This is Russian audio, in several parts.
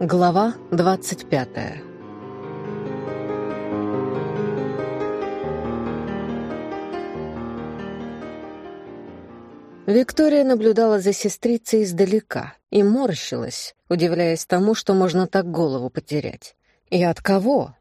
Глава двадцать пятая Виктория наблюдала за сестрицей издалека и морщилась, удивляясь тому, что можно так голову потерять. И от кого?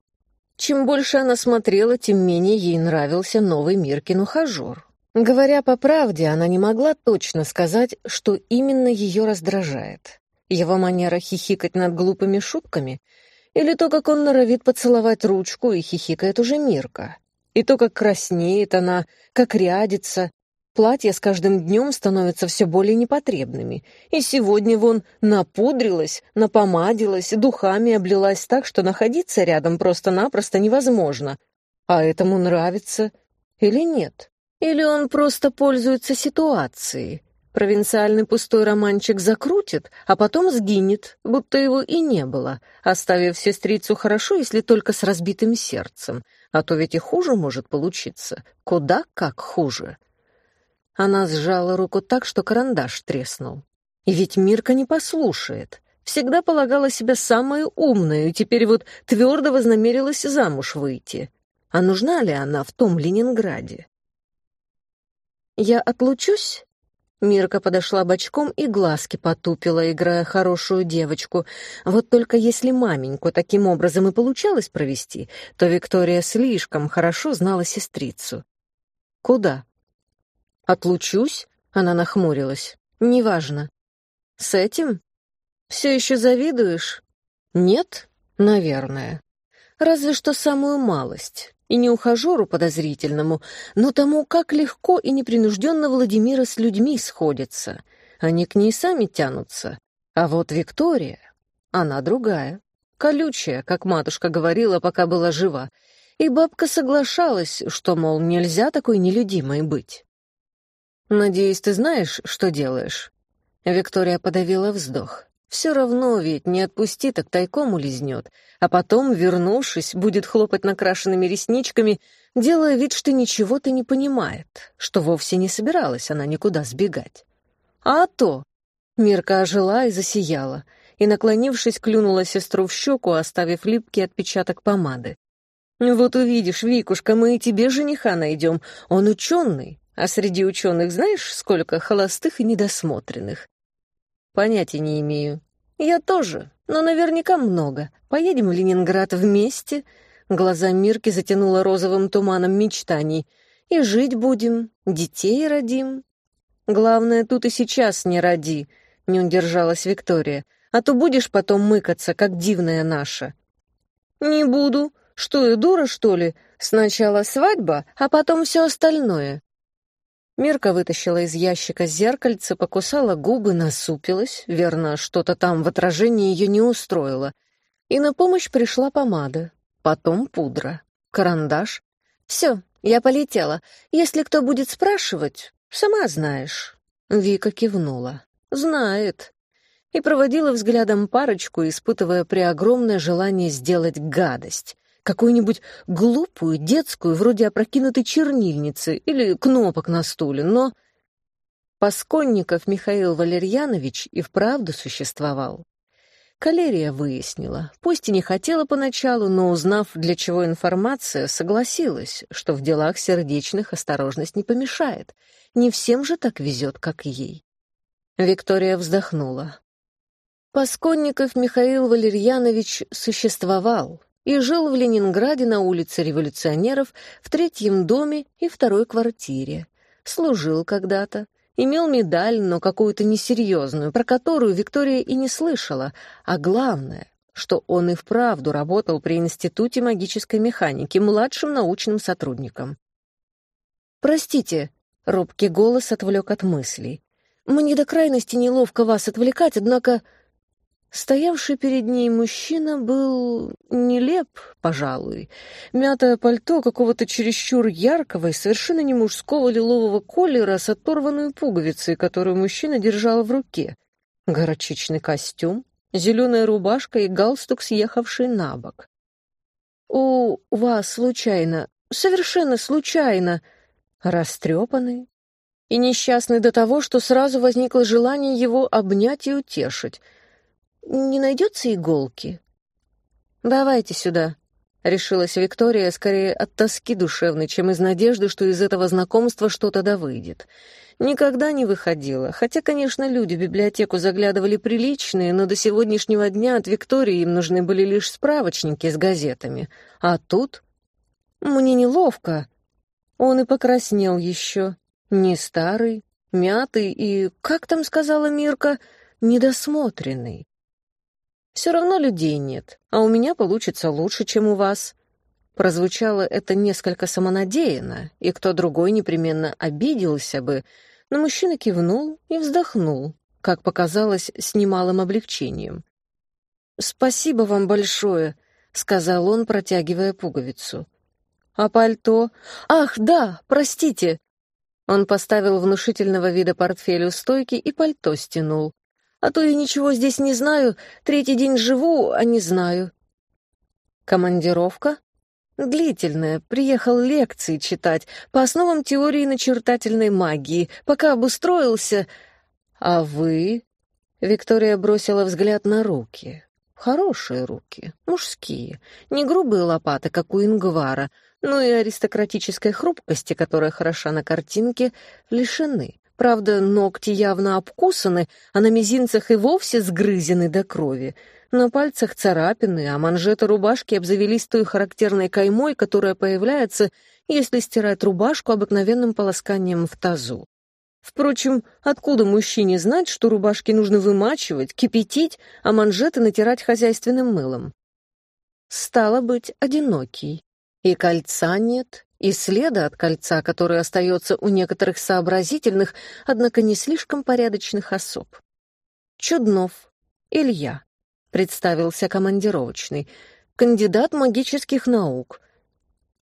Чем больше она смотрела, тем менее ей нравился новый Миркин ухажер. Говоря по правде, она не могла точно сказать, что именно ее раздражает. Его манера хихикать над глупыми шутками или то, как он норовит поцеловать ручку и хихикает уже Мирка. И то, как краснеет она, как рядится, Платья с каждым днем становятся все более непотребными. И сегодня вон напудрилась, напомадилась, духами облилась так, что находиться рядом просто-напросто невозможно. А этому нравится или нет? Или он просто пользуется ситуацией? Провинциальный пустой романчик закрутит, а потом сгинет, будто его и не было, оставив сестрицу хорошо, если только с разбитым сердцем. А то ведь и хуже может получиться. Куда как хуже. Она сжала руку так, что карандаш треснул. И ведь Мирка не послушает. Всегда полагала себя самой умной, и теперь вот твердо вознамерилась замуж выйти. А нужна ли она в том Ленинграде? «Я отлучусь?» Мирка подошла бочком и глазки потупила, играя хорошую девочку. Вот только если маменьку таким образом и получалось провести, то Виктория слишком хорошо знала сестрицу. «Куда?» «Отлучусь?» — она нахмурилась. «Неважно». «С этим? Все еще завидуешь?» «Нет, наверное. Разве что самую малость. И не ухажеру подозрительному, но тому, как легко и непринужденно Владимира с людьми сходится. Они к ней сами тянутся. А вот Виктория, она другая. Колючая, как матушка говорила, пока была жива. И бабка соглашалась, что, мол, нельзя такой нелюдимой быть. «Надеюсь, ты знаешь, что делаешь?» Виктория подавила вздох. «Все равно ведь не отпусти, так тайком улизнет, а потом, вернувшись, будет хлопать накрашенными ресничками, делая вид, что ничего ты не понимает, что вовсе не собиралась она никуда сбегать. А то...» Мирка ожила и засияла, и, наклонившись, клюнула сестру в щеку, оставив липкий отпечаток помады. «Вот увидишь, Викушка, мы и тебе жениха найдем. Он ученый, а среди ученых знаешь, сколько холостых и недосмотренных? Понятия не имею. Я тоже, но наверняка много. Поедем в Ленинград вместе. Глаза Мирки затянуло розовым туманом мечтаний. И жить будем, детей родим. Главное, тут и сейчас не роди, не удержалась Виктория. А то будешь потом мыкаться, как дивная наша. Не буду. Что, я дура, что ли? Сначала свадьба, а потом все остальное. Мирка вытащила из ящика зеркальце, покусала губы, насупилась, верно, что-то там в отражении ее не устроило. И на помощь пришла помада, потом пудра, карандаш. «Все, я полетела. Если кто будет спрашивать, сама знаешь». Вика кивнула. «Знает». И проводила взглядом парочку, испытывая преогромное желание сделать гадость какую-нибудь глупую, детскую, вроде опрокинутой чернильницы или кнопок на стуле, но... Пасконников Михаил Валерьянович и вправду существовал. Калерия выяснила, пусть и не хотела поначалу, но, узнав, для чего информация, согласилась, что в делах сердечных осторожность не помешает. Не всем же так везет, как ей. Виктория вздохнула. Пасконников Михаил Валерьянович существовал, и жил в Ленинграде на улице революционеров в третьем доме и второй квартире. Служил когда-то, имел медаль, но какую-то несерьезную, про которую Виктория и не слышала, а главное, что он и вправду работал при Институте магической механики младшим научным сотрудником. «Простите», — робкий голос отвлек от мыслей. «Мне до крайности неловко вас отвлекать, однако...» Стоявший перед ней мужчина был нелеп, пожалуй. Мятое пальто какого-то чересчур яркого и совершенно не мужского лилового колера с оторванной пуговицей, которую мужчина держал в руке. Горочичный костюм, зеленая рубашка и галстук, съехавший на бок. «У вас случайно, совершенно случайно, растрепанный?» И несчастный до того, что сразу возникло желание его обнять и утешить — не найдется иголки?» «Давайте сюда», — решилась Виктория скорее от тоски душевной, чем из надежды, что из этого знакомства что-то да выйдет. Никогда не выходила, хотя, конечно, люди в библиотеку заглядывали приличные, но до сегодняшнего дня от Виктории им нужны были лишь справочники с газетами. А тут... Мне неловко. Он и покраснел еще. Не старый, мятый и, как там сказала Мирка, недосмотренный. Все равно людей нет, а у меня получится лучше, чем у вас. Прозвучало это несколько самонадеянно, и кто другой непременно обиделся бы, но мужчина кивнул и вздохнул, как показалось, с немалым облегчением. «Спасибо вам большое», — сказал он, протягивая пуговицу. «А пальто? Ах, да, простите!» Он поставил внушительного вида портфель у стойки и пальто стянул. «А то я ничего здесь не знаю, третий день живу, а не знаю». «Командировка?» Длительная. Приехал лекции читать по основам теории начертательной магии. Пока обустроился... А вы... Виктория бросила взгляд на руки. Хорошие руки, мужские. Не грубые лопаты, как у Ингвара, но и аристократической хрупкости, которая хороша на картинке, лишены. Правда, ногти явно обкусаны, а на мизинцах и вовсе сгрызены до крови — на пальцах царапины, а манжеты рубашки обзавелись той характерной каймой, которая появляется, если стирать рубашку обыкновенным полосканием в тазу. Впрочем, откуда мужчине знать, что рубашки нужно вымачивать, кипятить, а манжеты натирать хозяйственным мылом? Стало быть, одинокий. И кольца нет, и следа от кольца, который остается у некоторых сообразительных, однако не слишком порядочных особ. Чуднов. Илья. — представился командировочный. «Кандидат магических наук».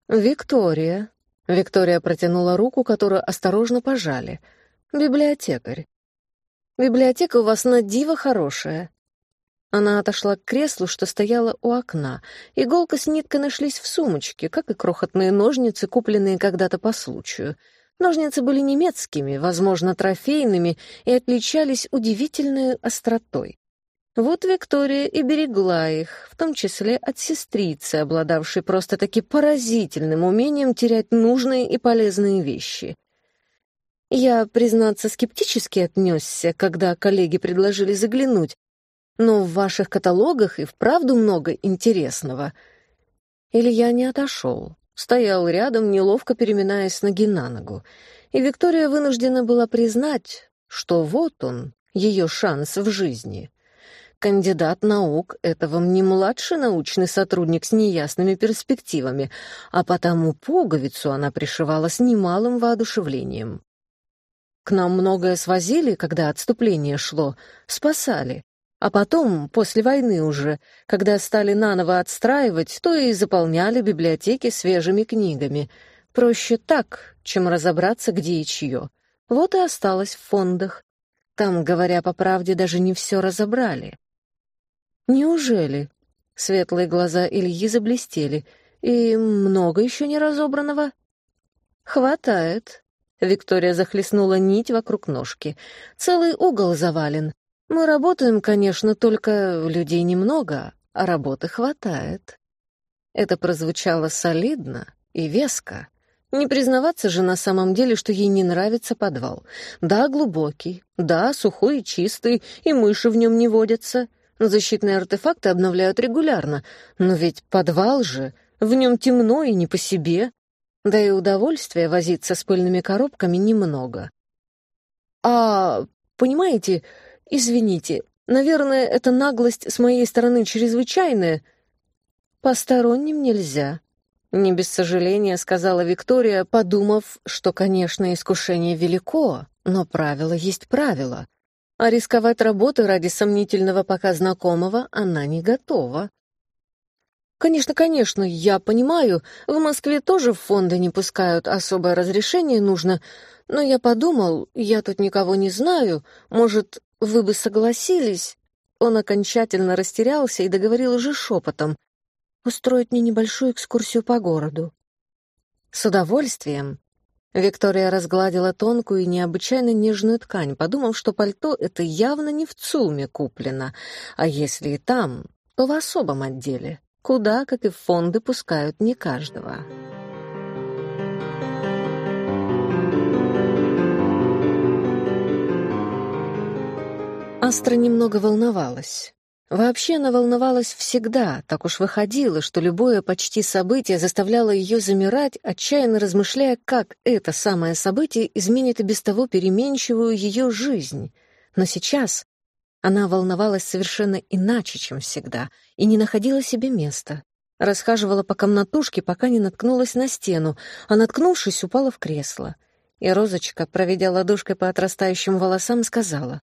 «Виктория». Виктория протянула руку, которую осторожно пожали. «Библиотекарь». «Библиотека у вас на диво хорошая». Она отошла к креслу, что стояло у окна. Иголка с ниткой нашлись в сумочке, как и крохотные ножницы, купленные когда-то по случаю. Ножницы были немецкими, возможно, трофейными, и отличались удивительной остротой. Вот Виктория и берегла их, в том числе от сестрицы, обладавшей просто-таки поразительным умением терять нужные и полезные вещи. Я, признаться, скептически отнесся, когда коллеги предложили заглянуть, но в ваших каталогах и вправду много интересного. Илья не отошел, стоял рядом, неловко переминаясь ноги на ногу, и Виктория вынуждена была признать, что вот он, ее шанс в жизни — Кандидат наук — это вам не младший научный сотрудник с неясными перспективами, а потому пуговицу она пришивала с немалым воодушевлением. К нам многое свозили, когда отступление шло, спасали. А потом, после войны уже, когда стали наново отстраивать, то и заполняли библиотеки свежими книгами. Проще так, чем разобраться, где и чье. Вот и осталось в фондах. Там, говоря по правде, даже не все разобрали. «Неужели?» Светлые глаза Ильи заблестели. «И много еще не разобранного?» «Хватает». Виктория захлестнула нить вокруг ножки. «Целый угол завален. Мы работаем, конечно, только людей немного, а работы хватает». Это прозвучало солидно и веско. Не признаваться же на самом деле, что ей не нравится подвал. Да, глубокий, да, сухой и чистый, и мыши в нем не водятся — Защитные артефакты обновляют регулярно, но ведь подвал же, в нем темно и не по себе. Да и удовольствия возиться с пыльными коробками немного. А, понимаете, извините, наверное, эта наглость с моей стороны чрезвычайная. Посторонним нельзя. Не без сожаления сказала Виктория, подумав, что, конечно, искушение велико, но правило есть правило. А рисковать работой ради сомнительного пока знакомого она не готова. Конечно, конечно, я понимаю, в Москве тоже в фонды не пускают, особое разрешение нужно, но я подумал, я тут никого не знаю, может, вы бы согласились? Он окончательно растерялся и договорил уже шепотом. Устроить мне небольшую экскурсию по городу. С удовольствием. Виктория разгладила тонкую и необычайно нежную ткань, подумав, что пальто это явно не в ЦУМе куплено, а если и там, то в особом отделе, куда, как и в фонды, пускают не каждого. Астра немного волновалась. Вообще она волновалась всегда, так уж выходило, что любое почти событие заставляло ее замирать, отчаянно размышляя, как это самое событие изменит и без того переменчивую ее жизнь. Но сейчас она волновалась совершенно иначе, чем всегда, и не находила себе места. Расхаживала по комнатушке, пока не наткнулась на стену, а, наткнувшись, упала в кресло. И Розочка, проведя ладошкой по отрастающим волосам, сказала,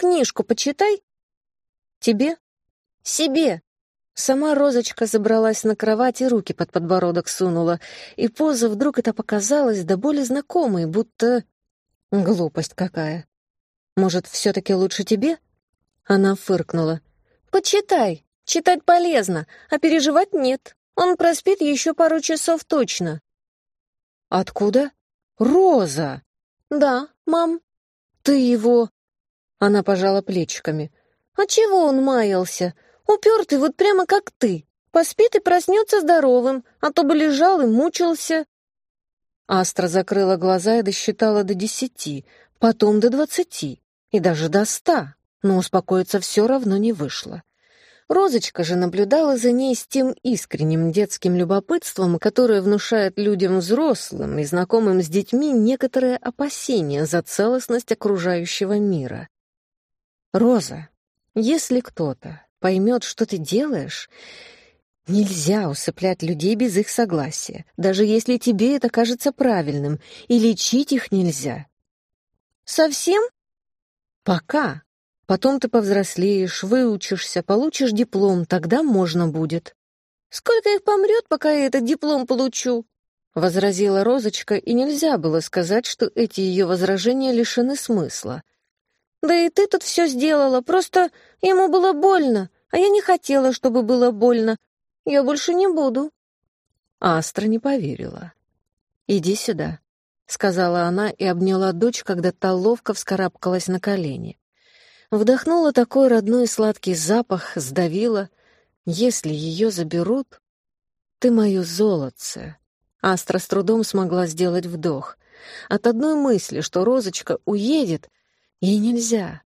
«Книжку почитай, «Тебе?» «Себе!» Сама Розочка забралась на кровать и руки под подбородок сунула, и поза вдруг это показалось до боли знакомой, будто... Глупость какая. «Может, все-таки лучше тебе?» Она фыркнула. «Почитай. Читать полезно, а переживать нет. Он проспит еще пару часов точно». «Откуда?» «Роза!» «Да, мам». «Ты его...» Она пожала плечиками. А чего он маялся? Упертый вот прямо как ты. Поспит и проснется здоровым, а то бы лежал и мучился. Астра закрыла глаза и досчитала до десяти, потом до двадцати и даже до ста, но успокоиться все равно не вышло. Розочка же наблюдала за ней с тем искренним детским любопытством, которое внушает людям взрослым и знакомым с детьми некоторое опасение за целостность окружающего мира. «Роза, если кто-то поймет, что ты делаешь, нельзя усыплять людей без их согласия, даже если тебе это кажется правильным, и лечить их нельзя. Совсем? Пока. Потом ты повзрослеешь, выучишься, получишь диплом, тогда можно будет. Сколько их помрет, пока я этот диплом получу? Возразила Розочка, и нельзя было сказать, что эти ее возражения лишены смысла. Да и ты тут все сделала, просто ему было больно, а я не хотела, чтобы было больно. Я больше не буду». Астра не поверила. «Иди сюда», — сказала она и обняла дочь, когда та ловко вскарабкалась на колени. Вдохнула такой родной сладкий запах, сдавила. «Если ее заберут, ты мое золотце». Астра с трудом смогла сделать вдох. От одной мысли, что Розочка уедет, Ей нельзя.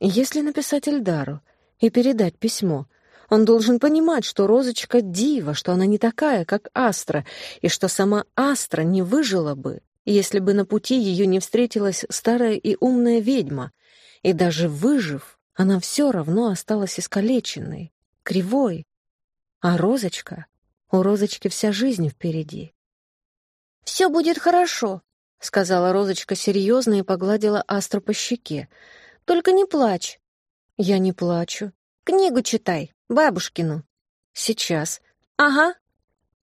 Если написать Эльдару и передать письмо, он должен понимать, что Розочка — дива, что она не такая, как Астра, и что сама Астра не выжила бы, если бы на пути ее не встретилась старая и умная ведьма. И даже выжив, она все равно осталась искалеченной, кривой. А Розочка? У Розочки вся жизнь впереди. «Все будет хорошо», — сказала Розочка серьезно и погладила Астру по щеке. «Только не плачь». «Я не плачу». «Книгу читай, бабушкину». «Сейчас». «Ага».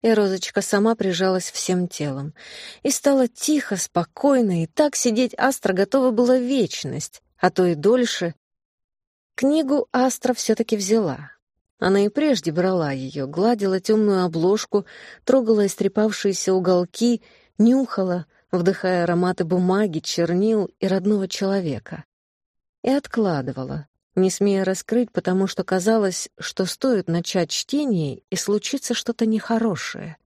И Розочка сама прижалась всем телом. И стало тихо, спокойно, и так сидеть Астра готова была вечность, а то и дольше. Книгу Астра все-таки взяла. Она и прежде брала ее, гладила темную обложку, трогала истрепавшиеся уголки, нюхала — вдыхая ароматы бумаги, чернил и родного человека. И откладывала, не смея раскрыть, потому что казалось, что стоит начать чтение, и случится что-то нехорошее.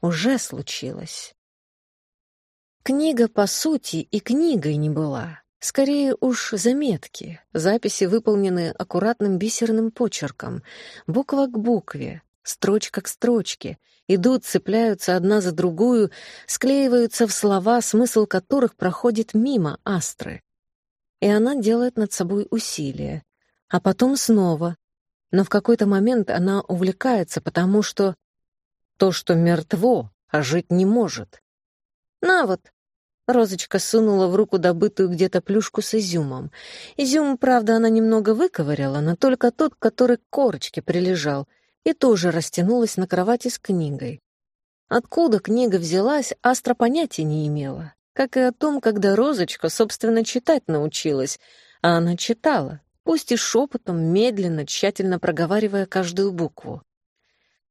Уже случилось. Книга, по сути, и книгой не была. Скорее уж заметки, записи, выполненные аккуратным бисерным почерком, буква к букве, строчка к строчке, идут, цепляются одна за другую, склеиваются в слова, смысл которых проходит мимо астры. И она делает над собой усилие. А потом снова. Но в какой-то момент она увлекается, потому что то, что мертво, а жить не может. «На вот!» Розочка сунула в руку добытую где-то плюшку с изюмом. Изюм, правда, она немного выковыряла, но только тот, который к корочке прилежал — и тоже растянулась на кровати с книгой. Откуда книга взялась, Астра понятия не имела, как и о том, когда Розочка, собственно, читать научилась, а она читала, пусть и шепотом, медленно, тщательно проговаривая каждую букву.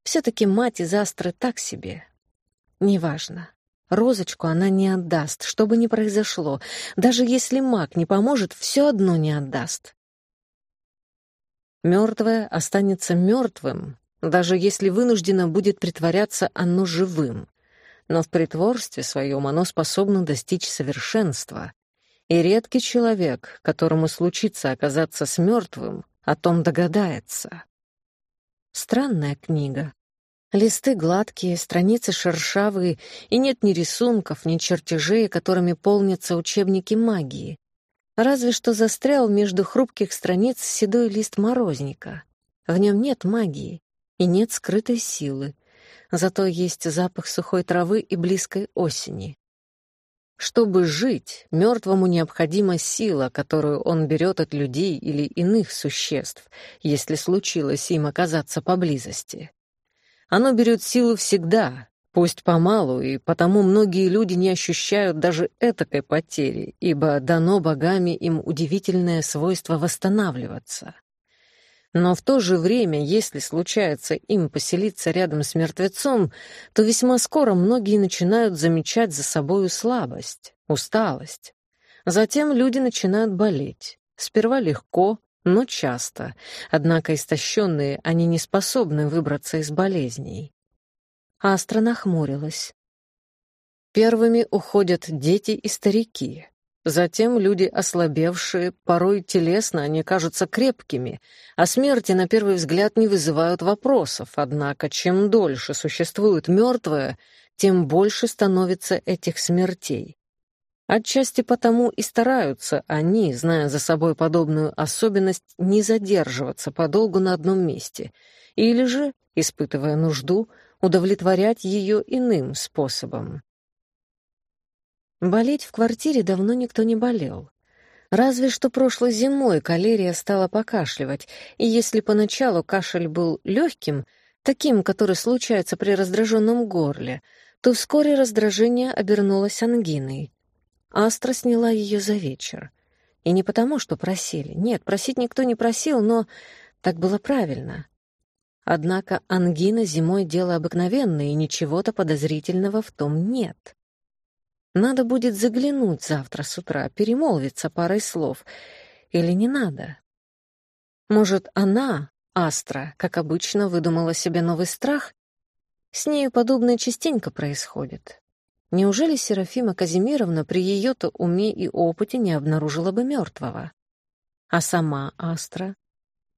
Все-таки мать из Астры так себе. Неважно. Розочку она не отдаст, что бы ни произошло. Даже если маг не поможет, все одно не отдаст. Мертвое останется мертвым, даже если вынуждено будет притворяться оно живым. Но в притворстве своем оно способно достичь совершенства. И редкий человек, которому случится оказаться с мертвым, о том догадается. Странная книга. Листы гладкие, страницы шершавые, и нет ни рисунков, ни чертежей, которыми полнятся учебники магии. Разве что застрял между хрупких страниц седой лист морозника. В нем нет магии и нет скрытой силы, зато есть запах сухой травы и близкой осени. Чтобы жить, мертвому необходима сила, которую он берет от людей или иных существ, если случилось им оказаться поблизости. Оно берет силу всегда, пусть помалу, и потому многие люди не ощущают даже этакой потери, ибо дано богами им удивительное свойство восстанавливаться. Но в то же время, если случается им поселиться рядом с мертвецом, то весьма скоро многие начинают замечать за собою слабость, усталость. Затем люди начинают болеть. Сперва легко, но часто. Однако истощенные они не способны выбраться из болезней. Астра нахмурилась. Первыми уходят дети и старики. Затем люди ослабевшие, порой телесно они кажутся крепкими, а смерти на первый взгляд не вызывают вопросов. Однако чем дольше существует мертвое, тем больше становится этих смертей. Отчасти потому и стараются они, зная за собой подобную особенность, не задерживаться подолгу на одном месте, или же, испытывая нужду, удовлетворять ее иным способом. Болеть в квартире давно никто не болел. Разве что прошлой зимой калерия стала покашливать, и если поначалу кашель был легким, таким, который случается при раздраженном горле, то вскоре раздражение обернулось ангиной. Астра сняла ее за вечер. И не потому, что просили. Нет, просить никто не просил, но так было правильно. Однако ангина зимой дело обыкновенное, и ничего-то подозрительного в том нет. Надо будет заглянуть завтра с утра, перемолвиться парой слов. Или не надо? Может, она, Астра, как обычно, выдумала себе новый страх? С нею подобное частенько происходит. Неужели Серафима Казимировна при ее-то уме и опыте не обнаружила бы мертвого? А сама Астра?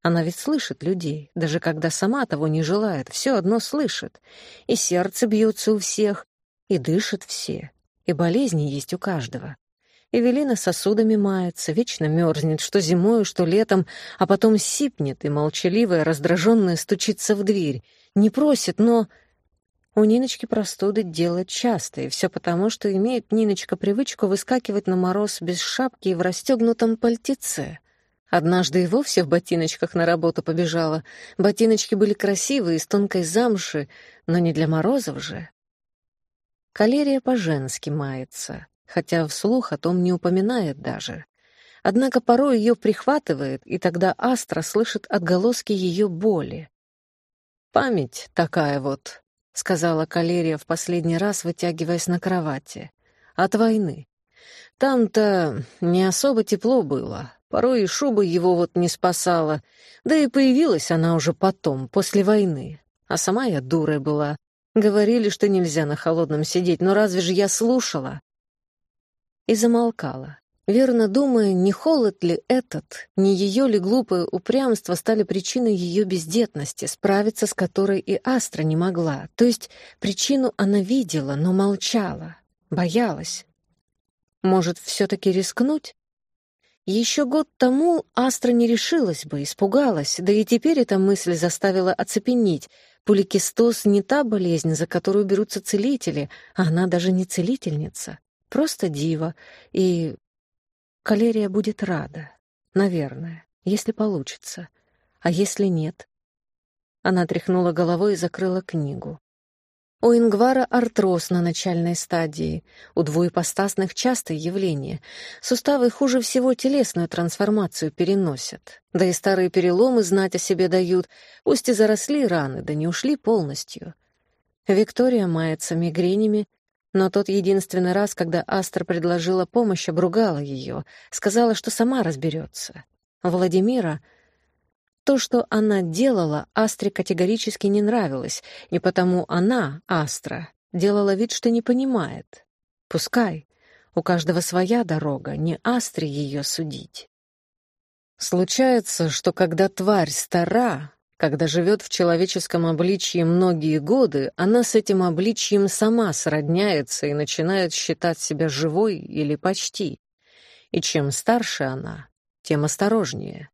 Она ведь слышит людей, даже когда сама того не желает, все одно слышит. И сердце бьется у всех, и дышат все, и болезни есть у каждого. Эвелина сосудами мается, вечно мерзнет, что зимою, что летом, а потом сипнет и молчаливая, раздраженная стучится в дверь. Не просит, но у Ниночки простуды делают часто, и все потому, что имеет Ниночка привычку выскакивать на мороз без шапки и в расстегнутом пальтеце. Однажды и вовсе в ботиночках на работу побежала. Ботиночки были красивые, из тонкой замши, но не для морозов же. Калерия по-женски мается, хотя вслух о том не упоминает даже. Однако порой ее прихватывает, и тогда Астра слышит отголоски ее боли. Память такая вот, — сказала Калерия в последний раз, вытягиваясь на кровати. «От войны. Там-то не особо тепло было. Порой и шуба его вот не спасала. Да и появилась она уже потом, после войны. А сама я дурой была. Говорили, что нельзя на холодном сидеть, но разве же я слушала?» И замолкала верно думая, не холод ли этот, не ее ли глупое упрямство стали причиной ее бездетности, справиться с которой и Астра не могла. То есть причину она видела, но молчала, боялась. Может, все-таки рискнуть? Еще год тому Астра не решилась бы, испугалась, да и теперь эта мысль заставила оцепенеть. Поликистоз не та болезнь, за которую берутся целители, а она даже не целительница, просто дива, и Калерия будет рада, наверное, если получится. А если нет? Она тряхнула головой и закрыла книгу. У Ингвара артроз на начальной стадии, у двуепостасных частое явление. Суставы хуже всего телесную трансформацию переносят. Да и старые переломы знать о себе дают, пусть и заросли раны, да не ушли полностью. Виктория мается мигренями, Но тот единственный раз, когда Астра предложила помощь, обругала ее, сказала, что сама разберется. Владимира... То, что она делала, Астре категорически не нравилось, и потому она, Астра, делала вид, что не понимает. Пускай. У каждого своя дорога, не Астре ее судить. Случается, что когда тварь стара, когда живет в человеческом обличье многие годы, она с этим обличьем сама сродняется и начинает считать себя живой или почти. И чем старше она, тем осторожнее.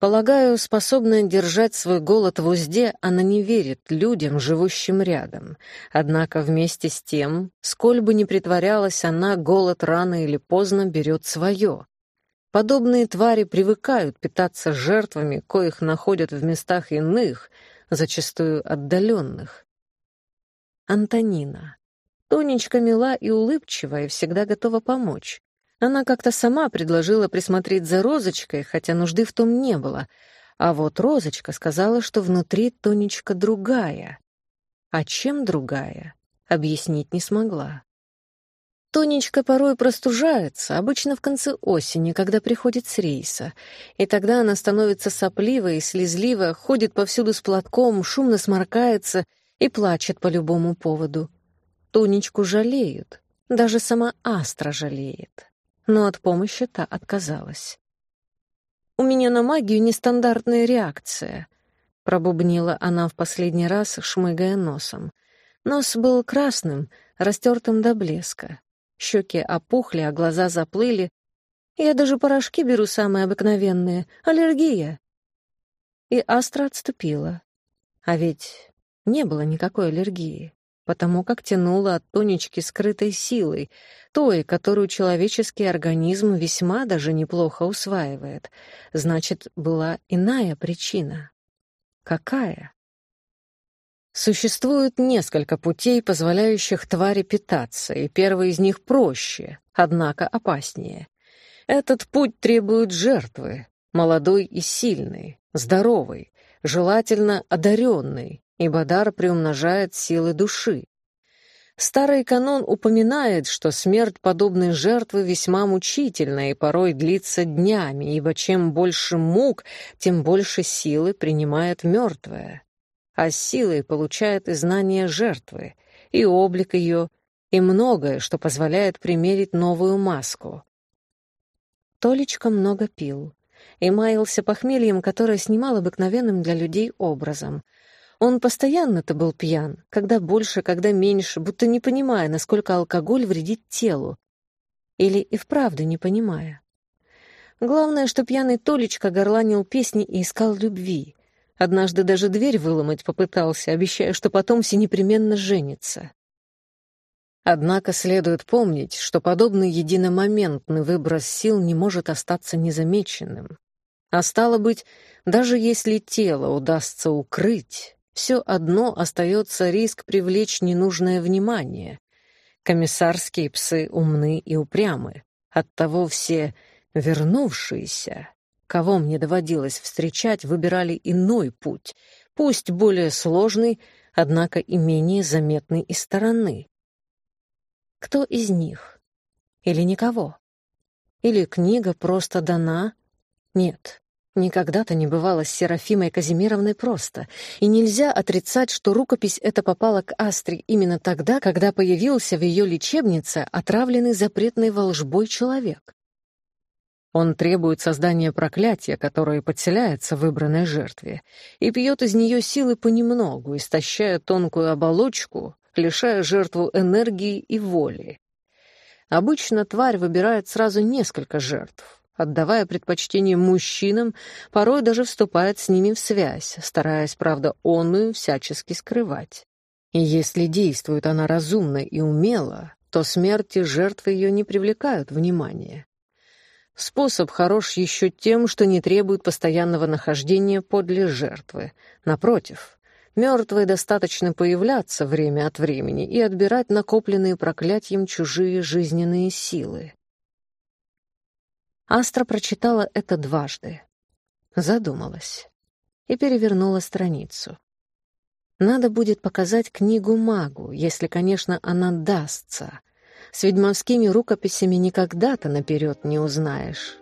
Полагаю, способная держать свой голод в узде, она не верит людям, живущим рядом. Однако вместе с тем, сколь бы ни притворялась она, голод рано или поздно берет свое. Подобные твари привыкают питаться жертвами, коих находят в местах иных, зачастую отдаленных. Антонина. Тонечка мила и улыбчивая, всегда готова помочь. Она как-то сама предложила присмотреть за Розочкой, хотя нужды в том не было. А вот Розочка сказала, что внутри Тонечка другая. А чем другая, объяснить не смогла. Тонечка порой простужается, обычно в конце осени, когда приходит с рейса. И тогда она становится сопливой и слезливой, ходит повсюду с платком, шумно сморкается и плачет по любому поводу. Тонечку жалеют, даже сама Астра жалеет. Но от помощи та отказалась. «У меня на магию нестандартная реакция», — пробубнила она в последний раз, шмыгая носом. Нос был красным, растертым до блеска. Щеки опухли, а глаза заплыли. Я даже порошки беру самые обыкновенные. Аллергия. И Астра отступила. А ведь не было никакой аллергии, потому как тянула от Тонечки скрытой силой, той, которую человеческий организм весьма даже неплохо усваивает. Значит, была иная причина. Какая? Существует несколько путей, позволяющих твари питаться, и первый из них проще, однако опаснее. Этот путь требует жертвы, молодой и сильной, здоровой, желательно одаренной, ибо дар приумножает силы души. Старый канон упоминает, что смерть подобной жертвы весьма мучительна и порой длится днями, ибо чем больше мук, тем больше силы принимает мертвая а силой получает и знание жертвы, и облик ее, и многое, что позволяет примерить новую маску. Толечка много пил и маялся похмельем, которое снимал обыкновенным для людей образом. Он постоянно-то был пьян, когда больше, когда меньше, будто не понимая, насколько алкоголь вредит телу. Или и вправду не понимая. Главное, что пьяный Толечка горланил песни и искал любви. Однажды даже дверь выломать попытался, обещая, что потом все непременно женится. Однако следует помнить, что подобный единомоментный выброс сил не может остаться незамеченным. А стало быть, даже если тело удастся укрыть, все одно остается риск привлечь ненужное внимание. Комиссарские псы умны и упрямы, оттого все вернувшиеся кого мне доводилось встречать, выбирали иной путь, пусть более сложный, однако и менее заметный из стороны. Кто из них? Или никого? Или книга просто дана? Нет, никогда-то не бывало с Серафимой Казимировной просто, и нельзя отрицать, что рукопись эта попала к Астре именно тогда, когда появился в ее лечебнице отравленный запретной волжбой человек. Он требует создания проклятия, которое подселяется выбранной жертве, и пьет из нее силы понемногу, истощая тонкую оболочку, лишая жертву энергии и воли. Обычно тварь выбирает сразу несколько жертв, отдавая предпочтение мужчинам, порой даже вступает с ними в связь, стараясь, правда, онную всячески скрывать. И если действует она разумно и умело, то смерти жертвы ее не привлекают внимания. Способ хорош еще тем, что не требует постоянного нахождения подле жертвы. Напротив, мертвой достаточно появляться время от времени и отбирать накопленные проклятием чужие жизненные силы. Астра прочитала это дважды. Задумалась и перевернула страницу. Надо будет показать книгу магу, если, конечно, она дастся. С ведьмовскими рукописями никогда-то наперед не узнаешь.